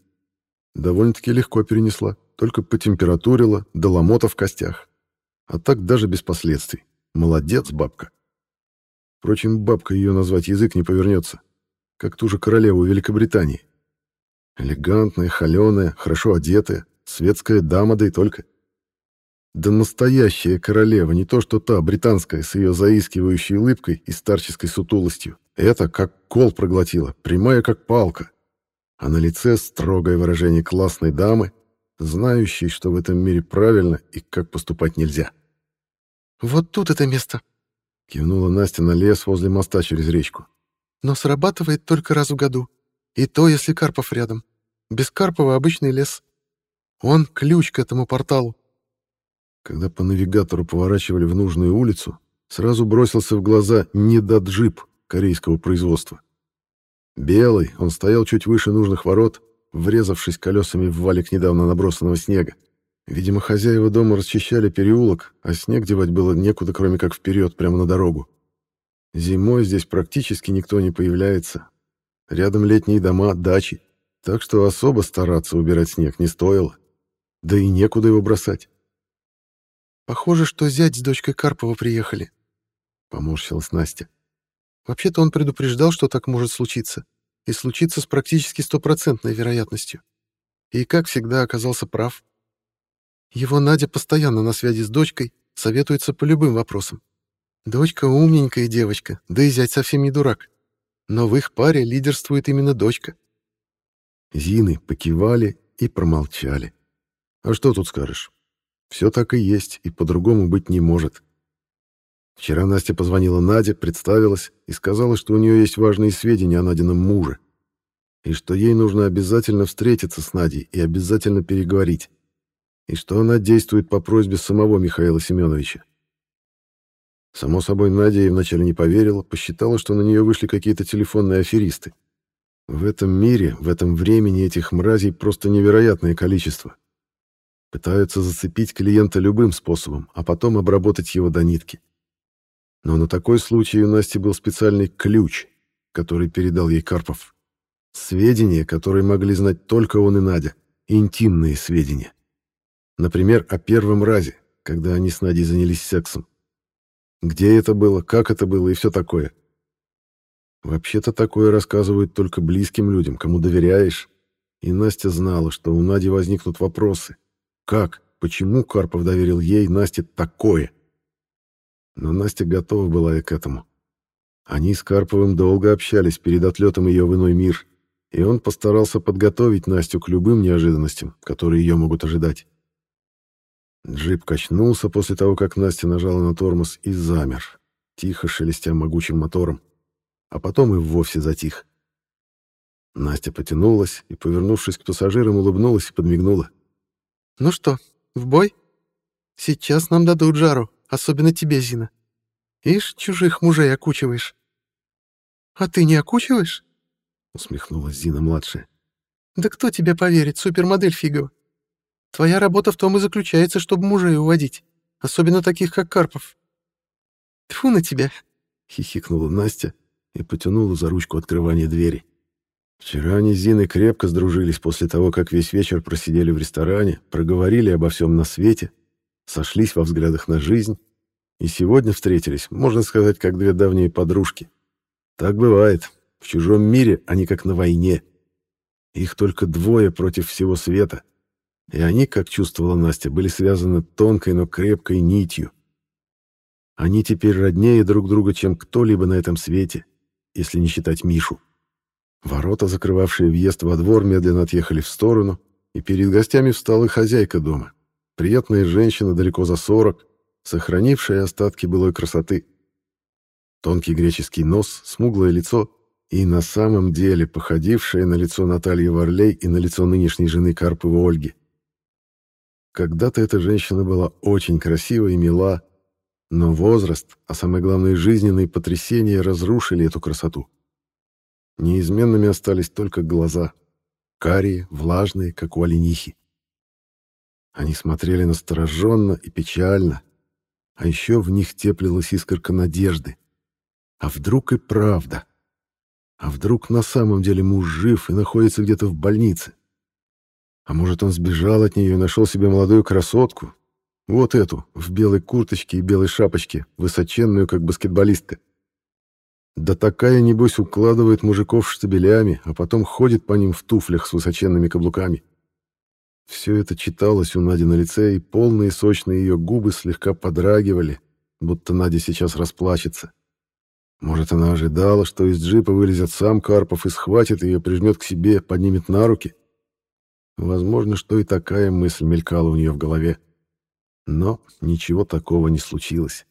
Speaker 1: Довольно-таки легко перенесла. Только потемпературила, до ломота в костях. А так даже без последствий. Молодец, бабка. Впрочем, бабка ее назвать язык не повернется. Как ту же королеву Великобритании. Элегантная, холеная, хорошо одетая, светская дама, да и только. Да настоящая королева, не то что та британская с ее заискивающей улыбкой и старческой сутулостью. Это как кол проглотила, прямая как палка. А на лице строгое выражение классной дамы, знающий, что в этом мире правильно и как поступать нельзя.
Speaker 2: «Вот тут это место», —
Speaker 1: кивнула Настя на лес возле моста через речку.
Speaker 2: «Но срабатывает только раз в году. И то, если Карпов рядом. Без Карпова обычный лес. Он — ключ к этому порталу».
Speaker 1: Когда по навигатору поворачивали в нужную улицу, сразу бросился в глаза недоджип корейского производства. Белый, он стоял чуть выше нужных ворот, врезавшись колесами в валик недавно набросанного снега. Видимо, хозяева дома расчищали переулок, а снег девать было некуда, кроме как вперед, прямо на дорогу. Зимой здесь практически никто не появляется. Рядом летние дома, дачи, так что особо стараться убирать снег не стоило. Да и некуда его бросать.
Speaker 2: «Похоже, что зять с дочкой Карпова приехали», — поморщилась Настя. «Вообще-то он предупреждал, что так может случиться, и случиться с практически стопроцентной вероятностью. И, как всегда, оказался прав. Его Надя постоянно на связи с дочкой, советуется по любым вопросам. Дочка умненькая девочка, да и зять совсем не дурак. Но в их паре лидерствует именно дочка.
Speaker 1: Зины покивали и промолчали. А что тут скажешь? Все так и есть, и по-другому быть не может. Вчера Настя позвонила Наде, представилась и сказала, что у нее есть важные сведения о Надином муже, и что ей нужно обязательно встретиться с Надей и обязательно переговорить и что она действует по просьбе самого Михаила Семеновича. Само собой, Надя ей вначале не поверила, посчитала, что на нее вышли какие-то телефонные аферисты. В этом мире, в этом времени этих мразей просто невероятное количество. Пытаются зацепить клиента любым способом, а потом обработать его до нитки. Но на такой случай у Насти был специальный ключ, который передал ей Карпов. Сведения, которые могли знать только он и Надя. Интимные сведения. Например, о первом разе, когда они с Надей занялись сексом. Где это было, как это было и все такое. Вообще-то такое рассказывают только близким людям, кому доверяешь. И Настя знала, что у Нади возникнут вопросы. Как, почему Карпов доверил ей, Насте, такое? Но Настя готова была и к этому. Они с Карповым долго общались перед отлетом ее в иной мир, и он постарался подготовить Настю к любым неожиданностям, которые ее могут ожидать. Джип качнулся после того, как Настя нажала на тормоз и замер, тихо шелестя могучим мотором, а потом и вовсе затих. Настя потянулась и, повернувшись к пассажирам, улыбнулась и подмигнула.
Speaker 2: «Ну что, в бой? Сейчас нам дадут жару, особенно тебе, Зина. Ишь, чужих мужей окучиваешь». «А ты не окучиваешь?» — усмехнулась Зина-младшая. «Да кто тебе поверит, супермодель фигова? Твоя работа в том и заключается, чтобы мужей уводить, особенно таких, как Карпов. Тьфу на тебя!» — хихикнула Настя и потянула за ручку открывания двери.
Speaker 1: Вчера они с Зиной крепко сдружились после того, как весь вечер просидели в ресторане, проговорили обо всем на свете, сошлись во взглядах на жизнь и сегодня встретились, можно сказать, как две давние подружки. Так бывает. В чужом мире они как на войне. Их только двое против всего света. И они, как чувствовала Настя, были связаны тонкой, но крепкой нитью. Они теперь роднее друг друга, чем кто-либо на этом свете, если не считать Мишу. Ворота, закрывавшие въезд во двор, медленно отъехали в сторону, и перед гостями встала хозяйка дома. Приятная женщина, далеко за сорок, сохранившая остатки былой красоты. Тонкий греческий нос, смуглое лицо и на самом деле походившее на лицо Натальи Варлей и на лицо нынешней жены Карпова Ольги. Когда-то эта женщина была очень красива и мила, но возраст, а самое главное жизненные потрясения разрушили эту красоту. Неизменными остались только глаза, карие, влажные, как у оленихи. Они смотрели настороженно и печально, а еще в них теплилась искорка надежды. А вдруг и правда? А вдруг на самом деле муж жив и находится где-то в больнице? А может, он сбежал от нее и нашел себе молодую красотку? Вот эту, в белой курточке и белой шапочке, высоченную, как баскетболистка. Да такая, небось, укладывает мужиков штабелями, а потом ходит по ним в туфлях с высоченными каблуками. Все это читалось у Нади на лице, и полные сочные ее губы слегка подрагивали, будто Надя сейчас расплачется. Может, она ожидала, что из джипа вылезет сам Карпов и схватит ее, прижмет к себе, поднимет на руки? Возможно, что и такая мысль мелькала у нее в голове. Но ничего такого не случилось.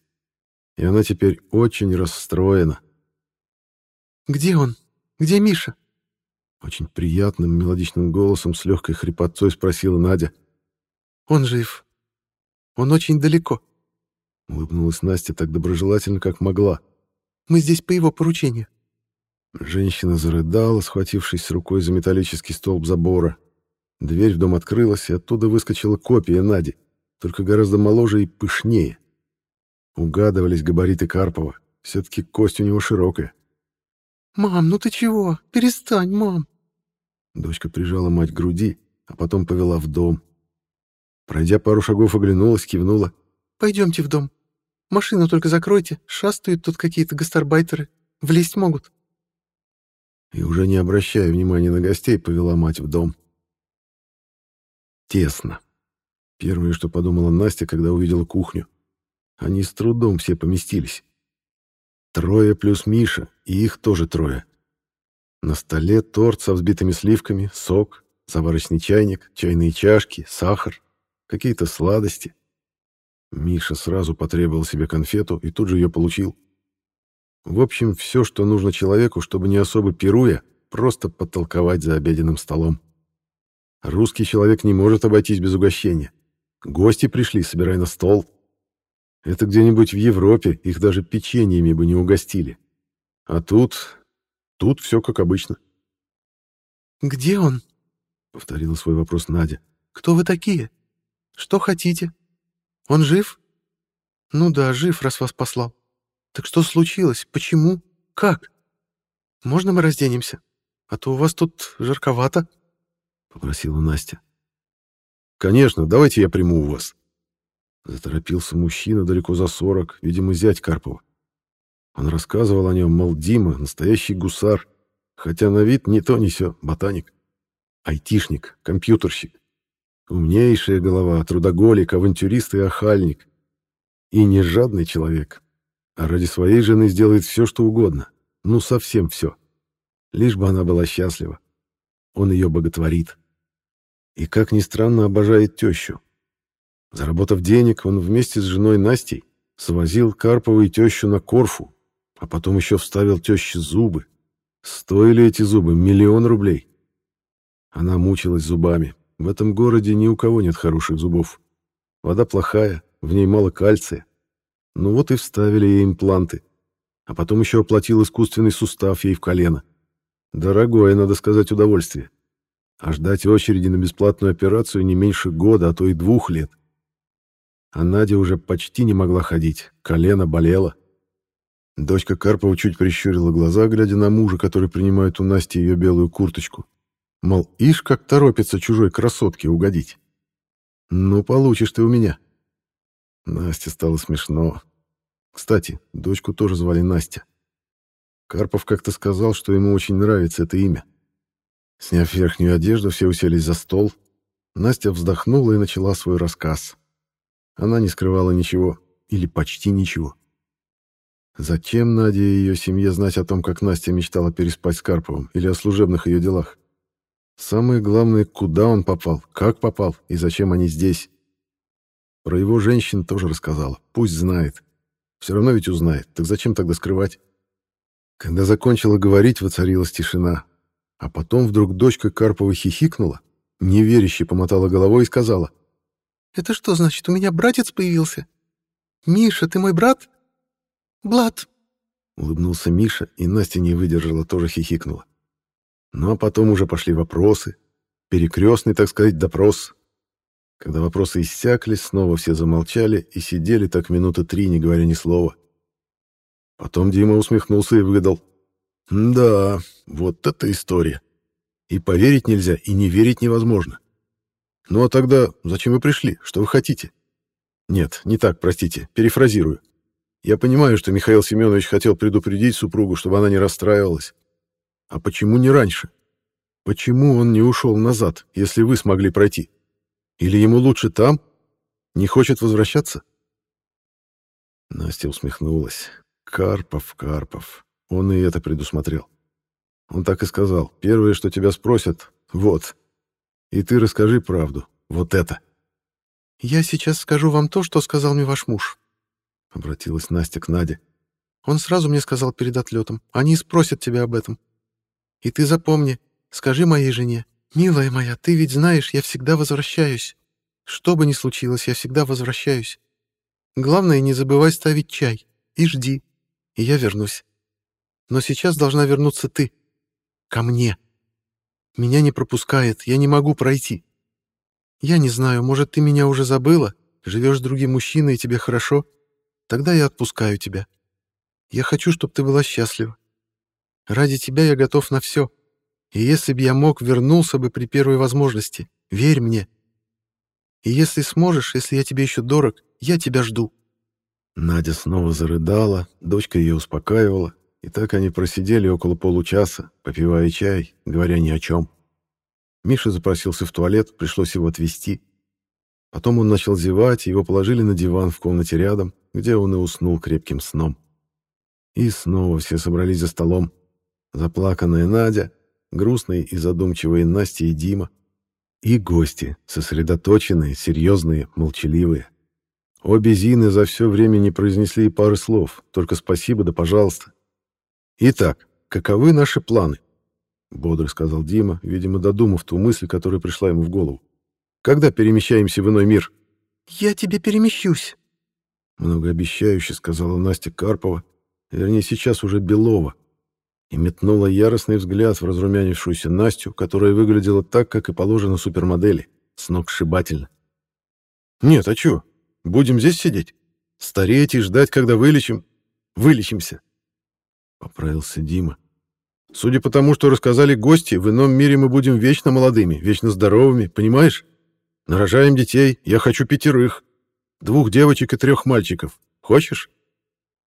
Speaker 1: И она теперь очень расстроена.
Speaker 2: «Где он? Где Миша?»
Speaker 1: Очень приятным мелодичным голосом с легкой хрипотцой спросила Надя.
Speaker 2: «Он жив. Он очень далеко».
Speaker 1: Улыбнулась Настя так доброжелательно, как могла.
Speaker 2: «Мы здесь по его поручению».
Speaker 1: Женщина зарыдала, схватившись рукой за металлический столб забора. Дверь в дом открылась, и оттуда выскочила копия Нади, только гораздо моложе и пышнее. Угадывались габариты Карпова. Все-таки кость у него широкая.
Speaker 2: «Мам, ну ты чего? Перестань, мам!»
Speaker 1: Дочка прижала мать к груди, а потом повела в дом. Пройдя пару шагов, оглянулась, кивнула.
Speaker 2: «Пойдемте в дом. Машину только закройте, шастают тут какие-то гастарбайтеры. Влезть могут».
Speaker 1: И уже не обращая внимания на гостей, повела мать в дом. Тесно. Первое, что подумала Настя, когда увидела кухню. Они с трудом все поместились. Трое плюс Миша, и их тоже трое. На столе торт со взбитыми сливками, сок, заварочный чайник, чайные чашки, сахар, какие-то сладости. Миша сразу потребовал себе конфету и тут же ее получил. В общем, все, что нужно человеку, чтобы не особо пируя, просто потолковать за обеденным столом. Русский человек не может обойтись без угощения. Гости пришли, собирай на стол. Это где-нибудь в Европе их даже печеньями бы не угостили. А тут... тут все как обычно.
Speaker 2: «Где он?»
Speaker 1: — повторила свой вопрос Надя.
Speaker 2: «Кто вы такие? Что хотите? Он жив?» «Ну да, жив, раз вас послал. Так что случилось? Почему? Как? Можно мы разденемся? А то у вас тут жарковато», — попросила Настя.
Speaker 1: «Конечно, давайте я приму у вас», Заторопился мужчина далеко за сорок, видимо, зять Карпова. Он рассказывал о нем, мол, Дима — настоящий гусар, хотя на вид ни то ни сё, ботаник. Айтишник, компьютерщик. Умнейшая голова, трудоголик, авантюрист и охальник. И не жадный человек, а ради своей жены сделает все, что угодно. Ну, совсем все. Лишь бы она была счастлива. Он ее боготворит. И, как ни странно, обожает тещу. Заработав денег, он вместе с женой Настей свозил Карпову и тещу на Корфу, а потом еще вставил теще зубы. Стоили эти зубы миллион рублей. Она мучилась зубами. В этом городе ни у кого нет хороших зубов. Вода плохая, в ней мало кальция. Ну вот и вставили ей импланты. А потом еще оплатил искусственный сустав ей в колено. Дорогое, надо сказать, удовольствие. А ждать очереди на бесплатную операцию не меньше года, а то и двух лет. А Надя уже почти не могла ходить, колено болело. Дочка Карпова чуть прищурила глаза, глядя на мужа, который принимает у Насти ее белую курточку. Мол, ишь, как торопится чужой красотке угодить. Ну, получишь ты у меня. Насте стало смешно. Кстати, дочку тоже звали Настя. Карпов как-то сказал, что ему очень нравится это имя. Сняв верхнюю одежду, все уселись за стол. Настя вздохнула и начала свой рассказ. Она не скрывала ничего, или почти ничего. Зачем Наде и ее семье знать о том, как Настя мечтала переспать с Карповым, или о служебных ее делах? Самое главное, куда он попал, как попал и зачем они здесь. Про его женщин тоже рассказала. Пусть знает. Все равно ведь узнает. Так зачем тогда скрывать? Когда закончила говорить, воцарилась тишина. А потом вдруг дочка Карпова хихикнула, неверяще помотала головой и сказала.
Speaker 2: Это что значит, у меня братец появился? Миша, ты мой брат? Блад.
Speaker 1: Улыбнулся Миша, и Настя не выдержала, тоже хихикнула. Ну а потом уже пошли вопросы. Перекрестный, так сказать, допрос. Когда вопросы иссякли, снова все замолчали и сидели так минуты три, не говоря ни слова. Потом Дима усмехнулся и выдал. «Да, вот это история. И поверить нельзя, и не верить невозможно. «Ну а тогда зачем вы пришли? Что вы хотите?» «Нет, не так, простите, перефразирую. Я понимаю, что Михаил Семенович хотел предупредить супругу, чтобы она не расстраивалась. А почему не раньше? Почему он не ушел назад, если вы смогли пройти? Или ему лучше там? Не хочет возвращаться?» Настя усмехнулась. «Карпов, Карпов. Он и это предусмотрел. Он так и сказал. Первое, что тебя спросят, вот, И ты расскажи правду. Вот это.
Speaker 2: Я сейчас скажу вам то, что сказал мне ваш муж.
Speaker 1: Обратилась Настя к Наде.
Speaker 2: Он сразу мне сказал перед отлетом. Они спросят тебя об этом. И ты запомни, скажи моей жене. Милая моя, ты ведь знаешь, я всегда возвращаюсь. Что бы ни случилось, я всегда возвращаюсь. Главное, не забывай ставить чай. И жди. И я вернусь. Но сейчас должна вернуться ты. Ко мне. Меня не пропускает, я не могу пройти. Я не знаю, может, ты меня уже забыла, живешь с другим мужчиной, и тебе хорошо? Тогда я отпускаю тебя. Я хочу, чтобы ты была счастлива. Ради тебя я готов на все. И если бы я мог, вернулся бы при первой возможности. Верь мне. И если сможешь, если я тебе еще дорог, я тебя жду».
Speaker 1: Надя снова зарыдала, дочка ее успокаивала, и так они просидели около получаса, попивая чай, говоря ни о чем. Миша запросился в туалет, пришлось его отвезти. Потом он начал зевать, его положили на диван в комнате рядом, где он и уснул крепким сном. И снова все собрались за столом. Заплаканная Надя, грустные и задумчивые Настя и Дима, и гости, сосредоточенные, серьезные, молчаливые. Обе Зины за все время не произнесли и пары слов, только спасибо да пожалуйста. «Итак, каковы наши планы?» — бодро сказал Дима, видимо, додумав ту мысль, которая пришла ему в голову. «Когда перемещаемся в иной мир?»
Speaker 2: «Я тебе перемещусь», —
Speaker 1: многообещающе сказала Настя Карпова, вернее, сейчас уже Белова, и метнула яростный взгляд в разрумянившуюся Настю, которая выглядела так, как и положено супермодели, сногсшибательно. «Нет, а чё? Будем здесь сидеть? Стареть и ждать, когда вылечим? Вылечимся!» — поправился Дима. «Судя по тому, что рассказали гости, в ином мире мы будем вечно молодыми, вечно здоровыми, понимаешь? Нарожаем детей, я хочу пятерых. Двух девочек и трех мальчиков. Хочешь?»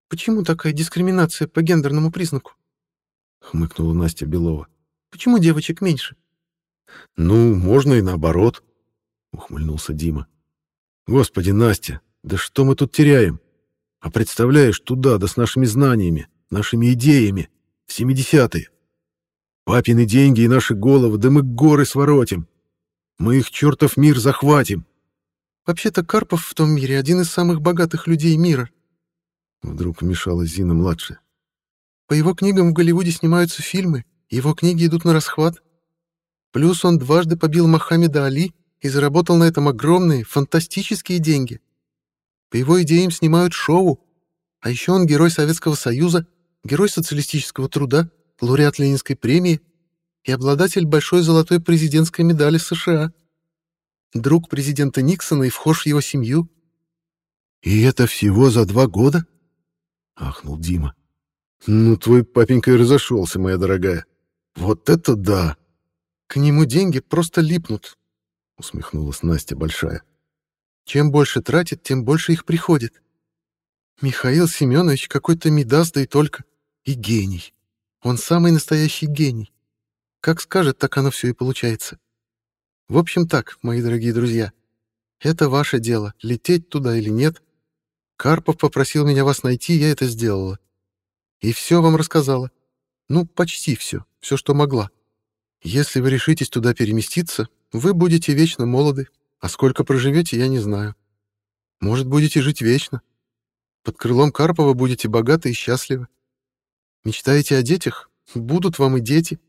Speaker 2: «Почему такая дискриминация по гендерному признаку?»
Speaker 1: — хмыкнула Настя Белова.
Speaker 2: «Почему девочек меньше?»
Speaker 1: «Ну, можно и наоборот», — ухмыльнулся Дима. «Господи, Настя, да что мы тут теряем? А представляешь, туда, да с нашими знаниями, нашими идеями, в семидесятые. Папины деньги и наши головы, да мы горы своротим. Мы их чертов мир захватим.
Speaker 2: Вообще-то Карпов в том мире один из самых богатых людей мира.
Speaker 1: Вдруг вмешалась Зина-младшая.
Speaker 2: По его книгам в Голливуде снимаются фильмы, его книги идут на расхват. Плюс он дважды побил Мохаммеда Али и заработал на этом огромные, фантастические деньги. По его идеям снимают шоу, а еще он герой Советского Союза, герой социалистического труда, лауреат Ленинской премии и обладатель большой золотой президентской медали США. Друг президента Никсона и вхож в его семью.
Speaker 1: «И это всего за два года?» — ахнул Дима. «Ну, твой папенька и разошелся, моя дорогая. Вот это да!»
Speaker 2: «К нему деньги просто липнут», — усмехнулась Настя Большая. «Чем больше тратит, тем больше их приходит. Михаил Семенович какой-то медас, да и только. И гений. Он самый настоящий гений. Как скажет, так оно все и получается. В общем так, мои дорогие друзья, это ваше дело, лететь туда или нет. Карпов попросил меня вас найти, я это сделала. И все вам рассказала. Ну, почти все, все, что могла. Если вы решитесь туда переместиться, вы будете вечно молоды, а сколько проживете, я не знаю. Может, будете жить вечно. Под крылом Карпова будете богаты и счастливы. Мечтаете о детях? Будут вам и дети.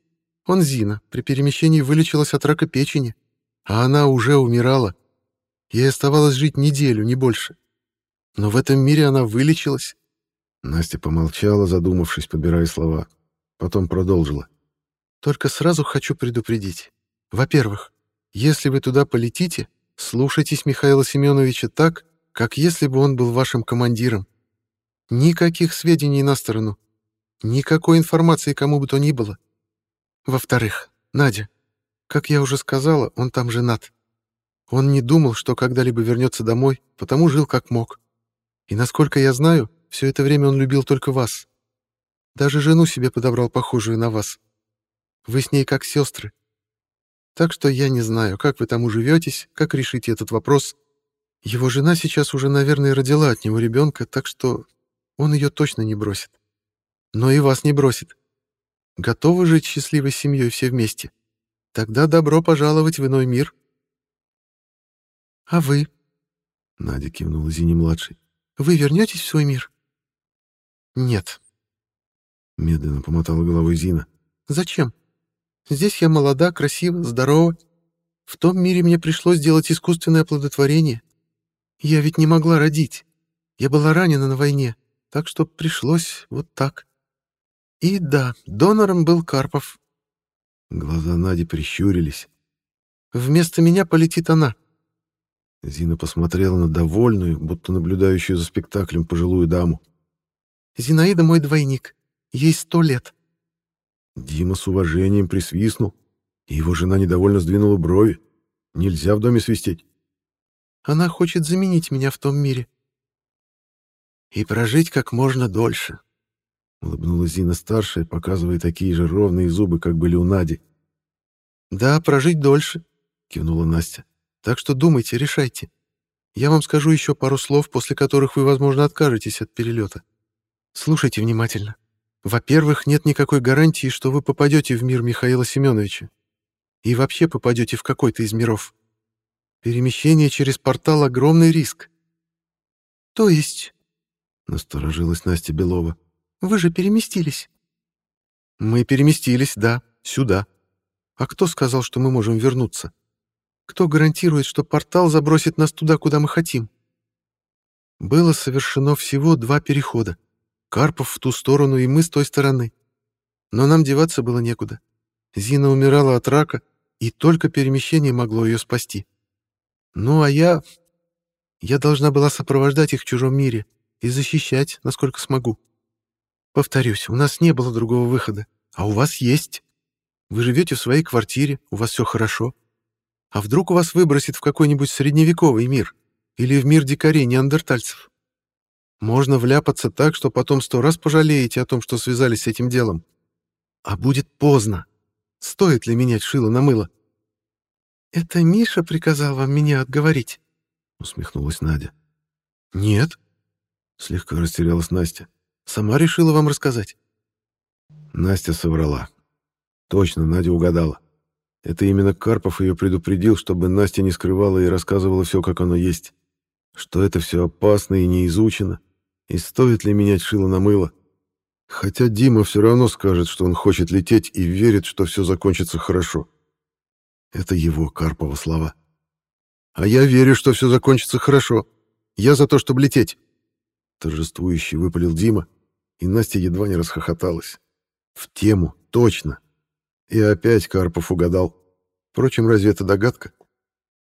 Speaker 2: Он Зина при перемещении вылечилась от рака печени, а она уже умирала. Ей оставалось жить неделю, не больше. Но в этом мире она вылечилась.
Speaker 1: Настя помолчала, задумавшись, подбирая слова. Потом продолжила.
Speaker 2: «Только сразу хочу предупредить. Во-первых, если вы туда полетите, слушайтесь Михаила Семеновича так, как если бы он был вашим командиром. Никаких сведений на сторону. Никакой информации кому бы то ни было. Во-вторых, Надя, как я уже сказала, он там женат. Он не думал, что когда-либо вернется домой, потому жил как мог. И насколько я знаю, все это время он любил только вас. Даже жену себе подобрал похожую на вас. Вы с ней как сестры. Так что я не знаю, как вы там уживетесь, как решите этот вопрос, его жена сейчас уже, наверное, родила от него ребенка, так что он ее точно не бросит. Но и вас не бросит. Готовы жить счастливой семьей все вместе? Тогда добро пожаловать в иной мир. А вы?
Speaker 1: Надя кивнула Зине-младшей.
Speaker 2: Вы вернетесь в свой мир? Нет.
Speaker 1: Медленно помотала головой Зина.
Speaker 2: Зачем? Здесь я молода, красива, здорова. В том мире мне пришлось сделать искусственное оплодотворение. Я ведь не могла родить. Я была ранена на войне, так что пришлось вот так. И да, донором был Карпов.
Speaker 1: Глаза Нади прищурились.
Speaker 2: Вместо меня полетит она.
Speaker 1: Зина посмотрела на довольную, будто наблюдающую за спектаклем пожилую даму.
Speaker 2: «Зинаида мой двойник. Ей сто лет».
Speaker 1: Дима с уважением присвистнул, и его жена недовольно сдвинула брови. Нельзя в доме свистеть.
Speaker 2: Она хочет заменить меня в том мире. И прожить как можно дольше.
Speaker 1: Улыбнулась Зина-старшая, показывая такие же ровные зубы, как были у Нади.
Speaker 2: «Да, прожить дольше», — кивнула Настя. «Так что думайте, решайте. Я вам скажу еще пару слов, после которых вы, возможно, откажетесь от перелета. Слушайте внимательно. Во-первых, нет никакой гарантии, что вы попадете в мир Михаила Семеновича. И вообще попадете в какой-то из миров. Перемещение через портал — огромный риск. То есть...
Speaker 1: Насторожилась Настя Белова.
Speaker 2: Вы же переместились. Мы переместились, да, сюда. А кто сказал, что мы можем вернуться? Кто гарантирует, что портал забросит нас туда, куда мы хотим? Было совершено всего два перехода. Карпов в ту сторону и мы с той стороны. Но нам деваться было некуда. Зина умирала от рака, и только перемещение могло ее спасти. Ну, а я... Я должна была сопровождать их в чужом мире и защищать, насколько смогу. Повторюсь, у нас не было другого выхода, а у вас есть. Вы живете в своей квартире, у вас все хорошо. А вдруг вас выбросит в какой-нибудь средневековый мир или в мир дикарей неандертальцев? Можно вляпаться так, что потом сто раз пожалеете о том, что связались с этим делом. А будет поздно. Стоит ли менять шило на мыло? «Это Миша приказал вам меня отговорить?» — усмехнулась Надя. «Нет», — слегка растерялась Настя. «Сама решила вам рассказать».
Speaker 1: Настя соврала. Точно, Надя угадала. Это именно Карпов ее предупредил, чтобы Настя не скрывала и рассказывала все, как оно есть. Что это все опасно и не изучено, и стоит ли менять шило на мыло. Хотя Дима все равно скажет, что он хочет лететь и верит, что все закончится хорошо. Это его, Карпова, слова. «А я верю, что все закончится хорошо. Я за то, чтобы лететь!» Торжествующе выпалил Дима, и Настя едва не расхохоталась. В тему, точно. И опять Карпов угадал. Впрочем, разве это догадка?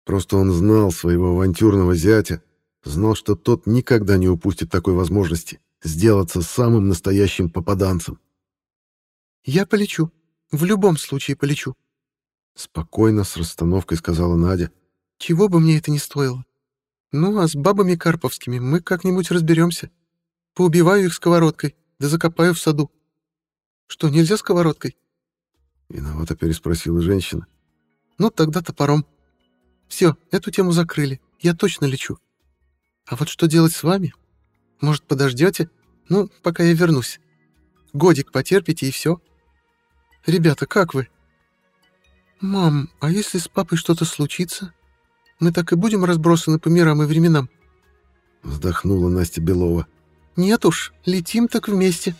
Speaker 1: Просто он знал своего авантюрного зятя, знал, что тот никогда не упустит такой возможности сделаться самым настоящим попаданцем.
Speaker 2: «Я полечу. В любом случае полечу»,
Speaker 1: Спокойно, с расстановкой сказала Надя.
Speaker 2: Чего бы мне это ни стоило. Ну, а с бабами карповскими мы как-нибудь разберемся. Поубиваю их сковородкой, да закопаю в саду. Что, нельзя сковородкой?
Speaker 1: Виновато переспросила женщина.
Speaker 2: Ну, тогда топором. Все, эту тему закрыли. Я точно лечу. А вот что делать с вами? Может, подождете? Ну, пока я вернусь. Годик потерпите и все. Ребята, как вы? «Мам, а если с папой что-то случится? Мы так и будем разбросаны по мирам и временам?»
Speaker 1: Вздохнула Настя Белова.
Speaker 2: «Нет уж, летим так вместе».